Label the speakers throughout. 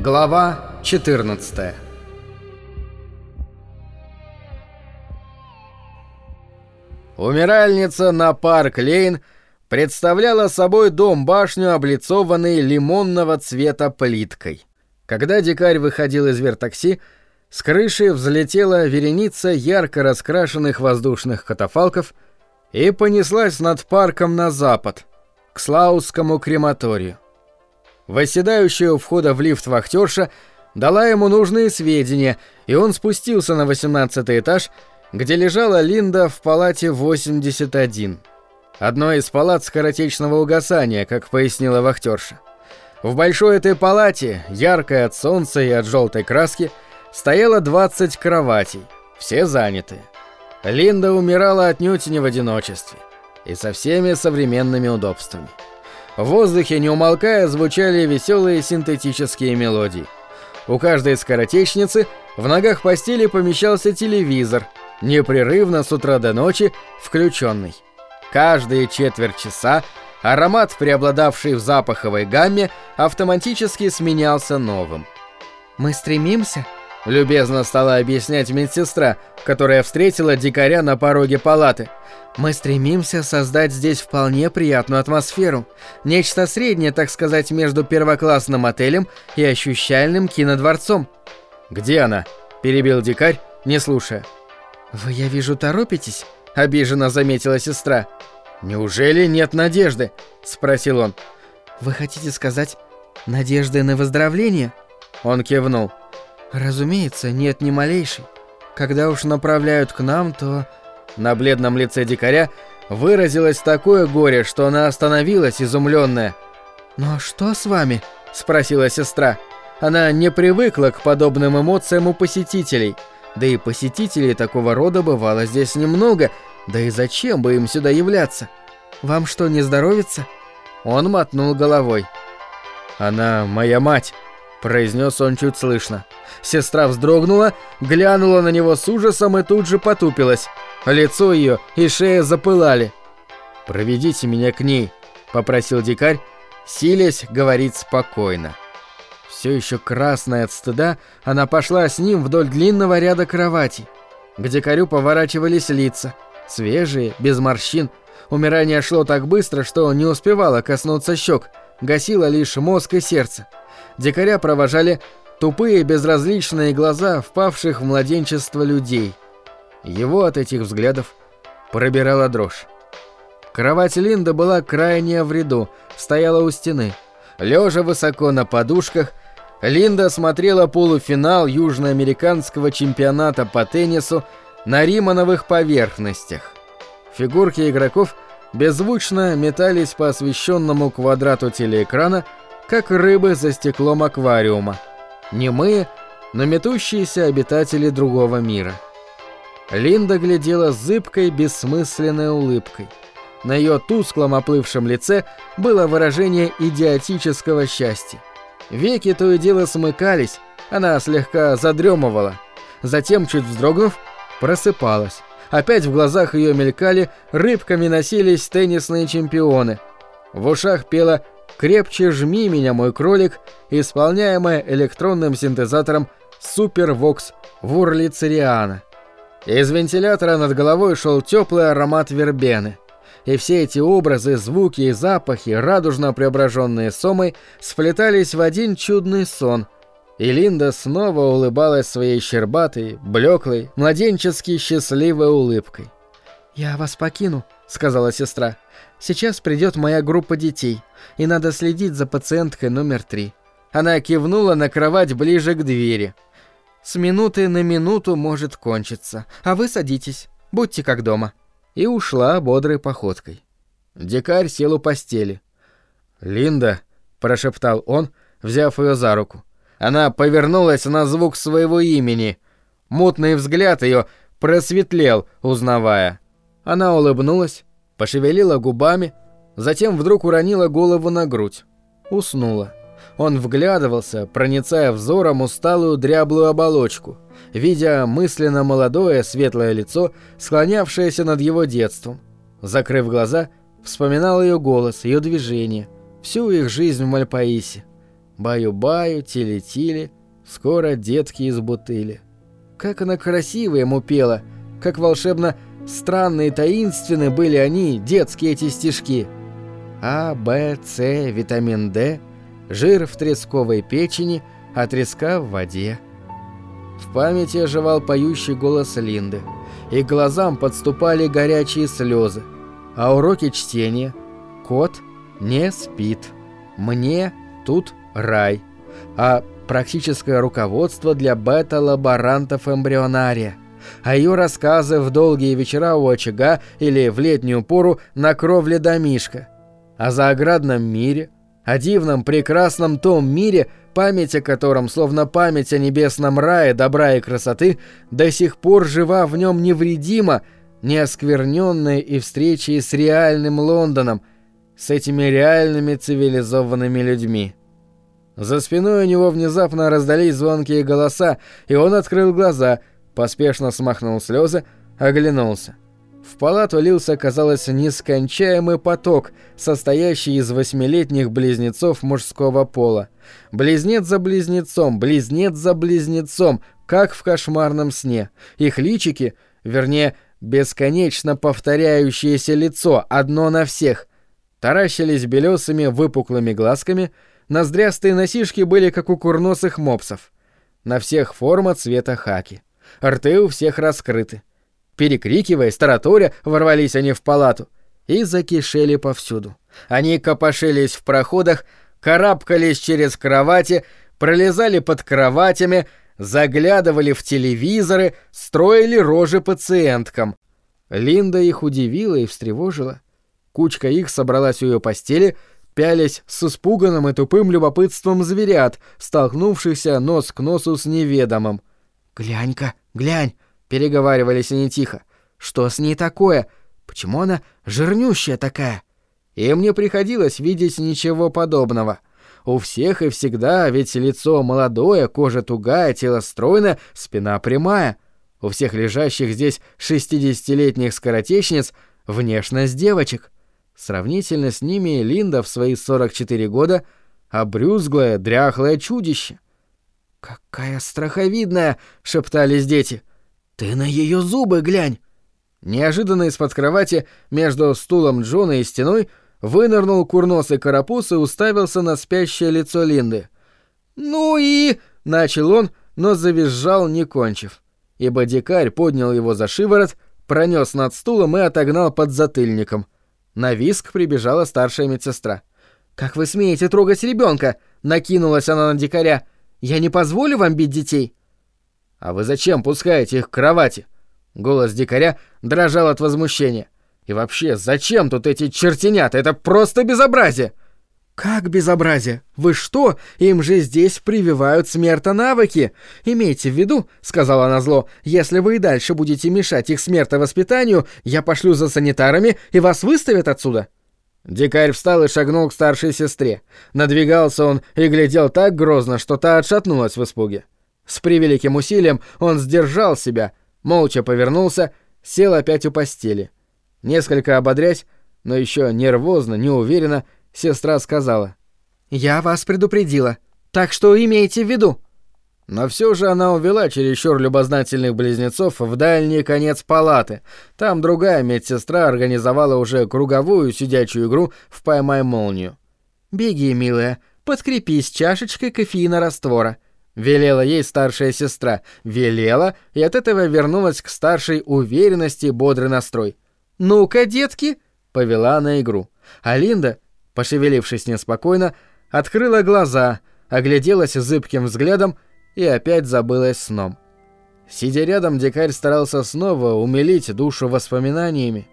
Speaker 1: Глава 14 Умиральница на Парк-Лейн представляла собой дом-башню, облицованный лимонного цвета плиткой. Когда дикарь выходил из вертакси, с крыши взлетела вереница ярко раскрашенных воздушных катафалков и понеслась над парком на запад, к Слаусскому крематорию. Восседающая у входа в лифт вахтерша дала ему нужные сведения, и он спустился на 18 этаж, где лежала Линда в палате 81. Одной из палат скоротечного угасания, как пояснила вахтерша. В большой этой палате, яркой от солнца и от желтой краски, стояло 20 кроватей, все занятые. Линда умирала отнюдь не в одиночестве и со всеми современными удобствами. В воздухе, не умолкая, звучали веселые синтетические мелодии. У каждой скоротечницы в ногах постели помещался телевизор, непрерывно с утра до ночи включенный. Каждые четверть часа аромат, преобладавший в запаховой гамме, автоматически сменялся новым.
Speaker 2: «Мы стремимся», —
Speaker 1: любезно стала объяснять медсестра, которая встретила дикаря на пороге палаты —
Speaker 2: мы стремимся создать здесь вполне приятную атмосферу. Нечто среднее, так сказать, между первоклассным отелем и ощущальным кинодворцом.
Speaker 1: «Где она?» – перебил дикарь, не слушая.
Speaker 2: «Вы, я вижу, торопитесь?» – обиженно заметила сестра.
Speaker 1: «Неужели нет надежды?» – спросил он.
Speaker 2: «Вы хотите сказать, надежды на выздоровление?»
Speaker 1: Он кивнул.
Speaker 2: «Разумеется, нет ни малейшей. Когда уж направляют к нам, то
Speaker 1: на бледном лице дикаря выразилось такое горе, что она остановилась, изумленная.
Speaker 2: «Но что с вами?»
Speaker 1: – спросила сестра. Она не привыкла к подобным эмоциям у посетителей. Да и посетителей такого рода бывало здесь немного, да и зачем бы им сюда являться?
Speaker 2: «Вам что, не здоровится?»
Speaker 1: Он мотнул головой. «Она моя мать», – произнес он чуть слышно. Сестра вздрогнула, глянула на него с ужасом и тут же потупилась. Лицо ее и шея запылали. «Проведите меня к ней», — попросил дикарь, силясь говорить спокойно. Все еще красная от стыда, она пошла с ним вдоль длинного ряда кроватей. К дикарю поворачивались лица, свежие, без морщин. Умирание шло так быстро, что не успевало коснуться щек, гасило лишь мозг и сердце. Дикаря провожали тупые безразличные глаза впавших в младенчество людей — его от этих взглядов пробирала дрожь. Кровать Линда была крайне в ряду, стояла у стены. Лежа высоко на подушках, Линда смотрела полуфинал южноамериканского чемпионата по теннису на римановых поверхностях. Фигурки игроков беззвучно метались по освещенному квадрату телеэкрана, как рыбы за стеклом аквариума. Немые, но метущиеся обитатели другого мира. Линда глядела зыбкой, бессмысленной улыбкой. На ее тусклом оплывшем лице было выражение идиотического счастья. Веки то и дело смыкались, она слегка задремывала. Затем, чуть вздрогнув, просыпалась. Опять в глазах ее мелькали, рыбками носились теннисные чемпионы. В ушах пела «Крепче жми меня, мой кролик», исполняемая электронным синтезатором «Супервокс» Вурлицериана. Из вентилятора над головой шел теплый аромат вербены. И все эти образы, звуки и запахи, радужно преображенные сомой, сплетались в один чудный сон. И Линда снова улыбалась своей щербатой, блеклой, младенчески счастливой улыбкой.
Speaker 2: «Я вас покину», — сказала сестра. «Сейчас придет моя группа детей, и надо следить за пациенткой номер три».
Speaker 1: Она кивнула на кровать ближе к двери —
Speaker 2: с минуты на минуту может кончиться, а вы садитесь, будьте как дома».
Speaker 1: И ушла бодрой походкой. Дикарь сел у постели. «Линда», — прошептал он, взяв ее за руку. Она повернулась на звук своего имени. Мутный взгляд ее просветлел, узнавая. Она улыбнулась, пошевелила губами, затем вдруг уронила голову на грудь. Уснула. Он вглядывался, проницая взором усталую дряблую оболочку, видя мысленно молодое светлое лицо, склонявшееся над его детством. Закрыв глаза, вспоминал ее голос, ее движение, всю их жизнь в Мальпаисе. Баю-баю, тили-тили, скоро детки из бутыли. Как она красиво ему пела, как волшебно странные и таинственны были они, детские эти стишки. А, Б, С, витамин D, жир в тресковой печени, а треска в воде. В памяти оживал поющий голос Линды, и глазам подступали горячие слезы. А уроки чтения «Кот не спит», «Мне тут рай», а практическое руководство для бета-лаборантов-эмбрионария, а ее рассказы в долгие вечера у очага или в летнюю пору на кровле домишка, о заградном мире, о дивном прекрасном том мире, память о котором, словно память о небесном рае добра и красоты, до сих пор жива в нем невредимо, не оскверненная и встречей с реальным Лондоном, с этими реальными цивилизованными людьми. За спиной у него внезапно раздались звонкие голоса, и он открыл глаза, поспешно смахнул слезы, оглянулся. В палату лился, казалось, нескончаемый поток, состоящий из восьмилетних близнецов мужского пола. Близнец за близнецом, близнец за близнецом, как в кошмарном сне. Их личики, вернее, бесконечно повторяющееся лицо, одно на всех, таращились белесыми выпуклыми глазками, ноздрястые носишки были как у курносых мопсов. На всех форма цвета хаки. Рты у всех раскрыты. Перекрикивая, тараторя, ворвались они в палату и закишели повсюду. Они копошились в проходах, карабкались через кровати, пролезали под кроватями, заглядывали в телевизоры, строили рожи пациенткам. Линда их удивила и встревожила. Кучка их собралась у ее постели, пялись с испуганным и тупым любопытством зверят, столкнувшихся нос к носу с неведомым. «Глянь-ка, глянь!» — переговаривались они тихо. «Что с ней такое? Почему она жирнющая такая?» Им не приходилось видеть ничего подобного. У всех и всегда, ведь лицо молодое, кожа тугая, тело стройное, спина прямая. У всех лежащих здесь шестидесятилетних скоротечниц внешность девочек. Сравнительно с ними Линда в свои 44 года обрюзглое, дряхлое чудище. «Какая страховидная!» — шептались дети. «Ты на ее зубы глянь!» Неожиданно из-под кровати между стулом Джона и стеной вынырнул курносый карапуз и уставился на спящее лицо Линды. «Ну и...» — начал он, но завизжал, не кончив. Ибо дикарь поднял его за шиворот, пронес над стулом и отогнал под затыльником. На виск прибежала старшая медсестра. «Как вы смеете трогать ребенка? накинулась она на дикаря. «Я не позволю вам бить детей!» «А вы зачем пускаете их к кровати?» Голос дикаря дрожал от возмущения. И вообще, зачем тут эти чертенята? Это просто безобразие!» «Как безобразие? Вы что? Им же здесь прививают смертонавыки! Имейте в виду, — сказала она зло, — если вы и дальше будете мешать их смертовоспитанию, я пошлю за санитарами, и вас выставят отсюда!» Дикарь встал и шагнул к старшей сестре. Надвигался он и глядел так грозно, что та отшатнулась в испуге. С превеликим усилием он сдержал себя, молча повернулся, сел опять у постели. Несколько ободрясь, но еще нервозно, неуверенно, сестра сказала. «Я вас предупредила, так что имейте в виду». Но все же она увела чересчур любознательных близнецов в дальний конец палаты. Там другая медсестра организовала уже круговую сидячую игру в «Поймай молнию». «Беги, милая, подкрепись чашечкой кофеина раствора», — велела ей старшая сестра. Велела, и от этого вернулась к старшей уверенности бодрый настрой. «Ну-ка, детки!» — повела на игру. А Линда, пошевелившись неспокойно, открыла глаза, огляделась зыбким взглядом и опять забылась сном. Сидя рядом, дикарь старался снова умилить душу воспоминаниями.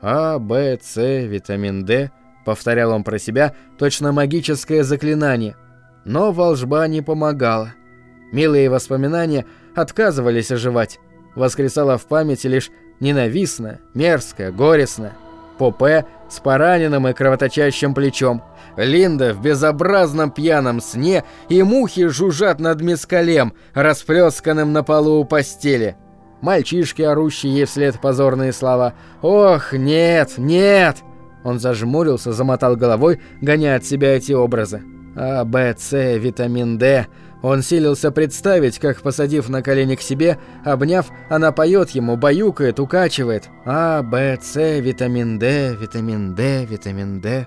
Speaker 1: А, Б, С, витамин D, повторял он про себя, точно магическое заклинание. Но волжба не помогала. Милые воспоминания отказывались оживать. Воскресала в памяти лишь ненавистная, мерзкая, горестная. Попе с пораненным и кровоточащим плечом. Линда в безобразном пьяном сне и мухи жужжат над мискалем, расплесканным на полу у постели. Мальчишки, орущие ей вслед позорные слова. «Ох, нет, нет!» Он зажмурился, замотал головой, гоняя от себя эти образы. А, Б, С, витамин D. Он силился представить, как, посадив на колени к себе, обняв, она поет ему, баюкает, укачивает. А, Б, С, витамин D, витамин D, витамин D.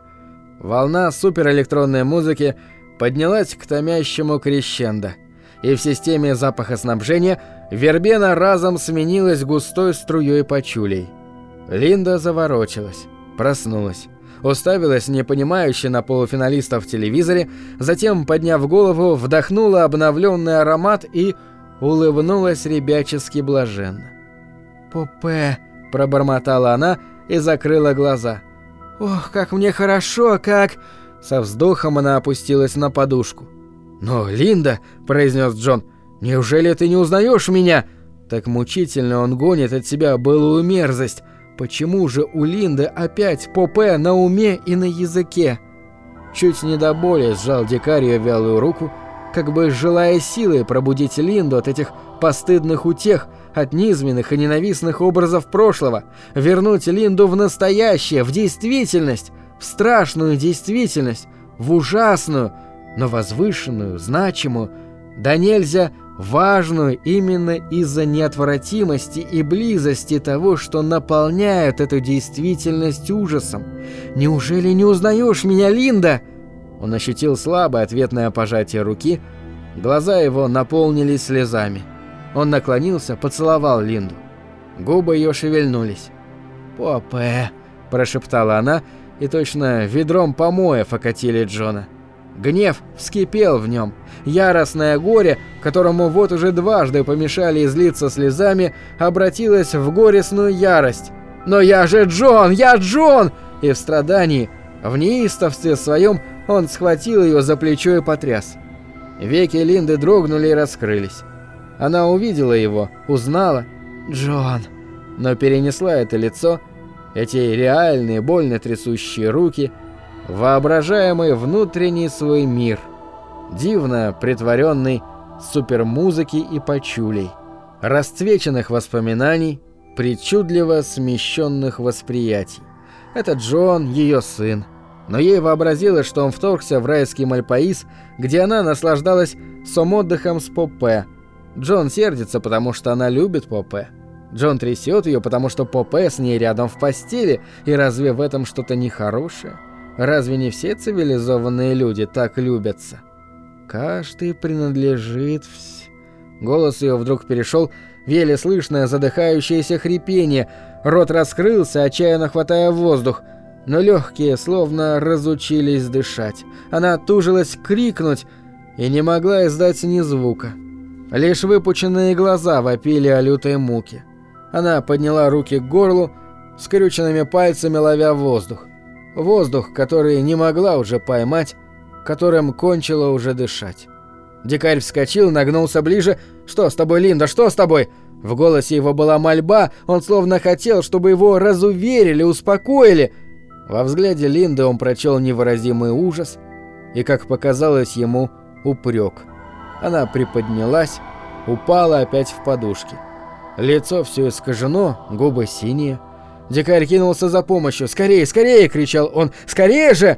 Speaker 1: Волна суперэлектронной музыки поднялась к томящему крещендо. И в системе запахоснабжения вербена разом сменилась густой струей почулей. Линда заворочилась, проснулась уставилась непонимающе на полуфиналистов в телевизоре, затем, подняв голову, вдохнула обновленный аромат и улыбнулась ребячески блаженно.
Speaker 2: «Попе», — пробормотала она и закрыла глаза. «Ох, как мне хорошо, как...» Со вздохом она опустилась на подушку.
Speaker 1: «Но, Линда», — произнес Джон, — «неужели ты не узнаешь меня?» Так мучительно он гонит от себя былую мерзость, Почему же у Линды опять попе на уме и на языке? Чуть не до боли сжал дикарь вялую руку, как бы желая силой пробудить Линду от этих постыдных утех, от низменных и ненавистных образов прошлого, вернуть Линду в настоящее, в действительность, в страшную действительность, в ужасную, но возвышенную, значимую, да нельзя важную именно из-за неотвратимости и близости того, что наполняет эту действительность ужасом. Неужели не узнаешь меня, Линда? Он ощутил слабое ответное пожатие руки, глаза его наполнились слезами. Он наклонился, поцеловал Линду. Губы ее шевельнулись. «Попе», – прошептала она, и точно ведром помоев окатили Джона. Гнев вскипел в нем. Яростное горе, которому вот уже дважды помешали излиться слезами, обратилось в горестную ярость. «Но я же Джон! Я Джон!» И в страдании, в неистовстве своем, он схватил ее за плечо и потряс. Веки Линды дрогнули и раскрылись. Она увидела его, узнала. «Джон!» Но перенесла это лицо, эти реальные, больно трясущие руки – воображаемый внутренний свой мир, дивно притворенный супермузыки и почулей, расцвеченных воспоминаний, причудливо смещенных восприятий. Это Джон, ее сын. Но ей вообразилось, что он вторгся в райский Мальпаис, где она наслаждалась сом-отдыхом с Попе. Джон сердится, потому что она любит Попе. Джон трясет ее, потому что Попе с ней рядом в постели, и разве в этом что-то нехорошее? Разве не все цивилизованные люди так любятся? Каждый принадлежит вс... Голос ее вдруг перешел в еле слышное задыхающееся хрипение. Рот раскрылся, отчаянно хватая воздух. Но легкие словно разучились дышать. Она тужилась крикнуть и не могла издать ни звука. Лишь выпученные глаза вопили о лютой муке. Она подняла руки к горлу, скрюченными пальцами ловя воздух. Воздух, который не могла уже поймать, которым кончила уже дышать. Дикарь вскочил, нагнулся ближе. «Что с тобой, Линда, что с тобой?» В голосе его была мольба, он словно хотел, чтобы его разуверили, успокоили. Во взгляде Линды он прочел невыразимый ужас и, как показалось ему, упрек. Она приподнялась, упала опять в подушки. Лицо все искажено, губы синие. Дикарь кинулся за помощью. «Скорее, скорее!» — кричал он. «Скорее же!»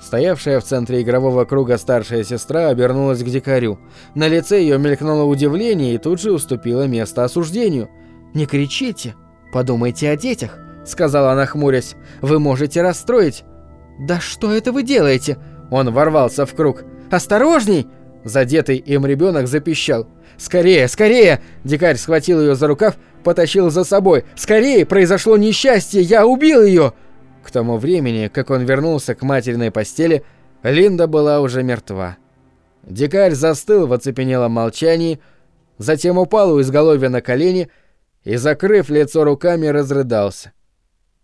Speaker 1: Стоявшая в центре игрового круга старшая сестра обернулась к дикарю. На лице ее мелькнуло удивление и тут же уступило место осуждению. «Не кричите! Подумайте о детях!» — сказала она, хмурясь. «Вы можете расстроить!» «Да что это вы делаете?» Он ворвался в круг. «Осторожней!» Задетый им ребенок запищал. «Скорее, скорее!» Дикарь схватил ее за рукав, потащил за собой. «Скорее! Произошло несчастье! Я убил ее!» К тому времени, как он вернулся к материной постели, Линда была уже мертва. Дикарь застыл в оцепенелом молчании, затем упал у изголовья на колени и, закрыв лицо руками, разрыдался.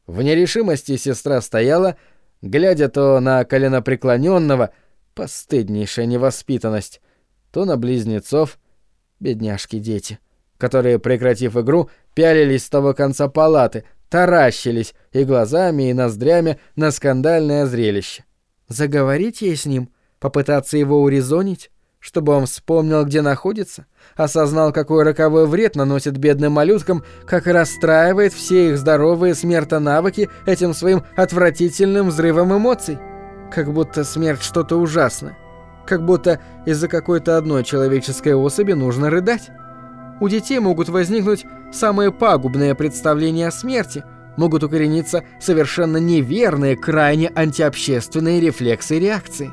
Speaker 1: В нерешимости сестра стояла, глядя то на коленопреклоненного, постыднейшая невоспитанность, то на близнецов, бедняжки дети которые, прекратив игру, пялились с того конца палаты, таращились и глазами, и ноздрями на скандальное зрелище. Заговорить ей с ним, попытаться его урезонить, чтобы он вспомнил, где находится, осознал, какой роковой вред наносит бедным малюткам, как расстраивает все их здоровые смертонавыки этим своим отвратительным взрывом эмоций. Как будто смерть что-то ужасное.
Speaker 2: Как будто из-за какой-то одной человеческой особи нужно рыдать. У детей могут возникнуть самые пагубные представления о смерти, могут укорениться совершенно неверные, крайне антиобщественные рефлексы и реакции.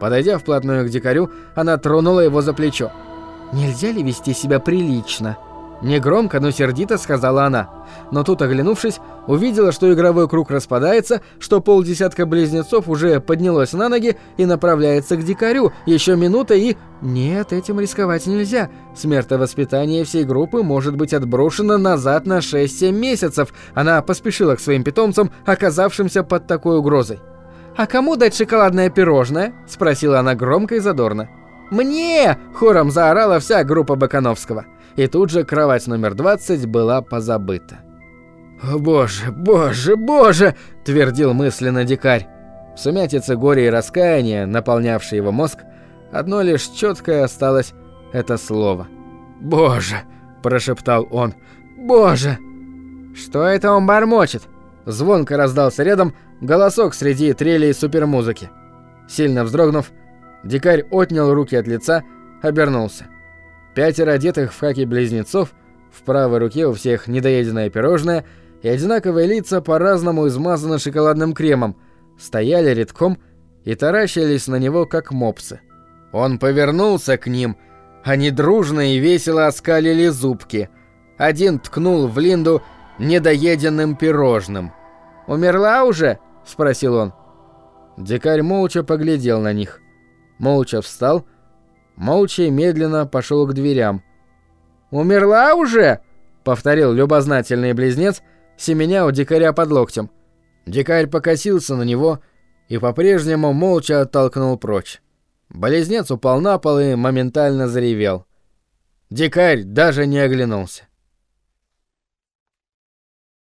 Speaker 1: Подойдя вплотную к дикарю, она тронула его за плечо.
Speaker 2: «Нельзя ли вести себя прилично?»
Speaker 1: Негромко, но сердито сказала она. Но тут, оглянувшись, увидела, что игровой круг распадается, что полдесятка близнецов уже поднялось на ноги и направляется к дикарю. Еще минута и... Нет, этим рисковать нельзя. Смертовоспитание всей группы может быть отброшено назад на 6-7 месяцев. Она поспешила к своим питомцам, оказавшимся под такой угрозой.
Speaker 2: «А кому дать шоколадное пирожное?» – спросила она громко и задорно.
Speaker 1: «Мне!» – хором заорала вся группа Бакановского и тут же кровать номер 20 была позабыта.
Speaker 2: «О боже, боже, боже!» – твердил мысленно дикарь.
Speaker 1: В сумятице горя и раскаяния, наполнявшей его мозг, одно лишь четкое осталось это слово.
Speaker 2: «Боже!» – прошептал он. «Боже!»
Speaker 1: «Что это он бормочет?» Звонко раздался рядом голосок среди трелей супермузыки. Сильно вздрогнув, дикарь отнял руки от лица, обернулся. Пятеро одетых в хаки близнецов, в правой руке у всех недоеденное пирожное и одинаковые лица по-разному измазаны шоколадным кремом, стояли редком и таращились на него, как мопсы. Он повернулся к ним, они дружно и весело оскалили зубки. Один ткнул в Линду недоеденным пирожным. «Умерла уже?» – спросил он. Дикарь молча поглядел на них. Молча встал молча и медленно пошел к дверям. «Умерла уже?» — повторил любознательный близнец, семеня у дикаря под локтем. Дикарь покосился на него и по-прежнему молча оттолкнул прочь. Близнец упал на пол и моментально заревел. Дикарь даже не оглянулся.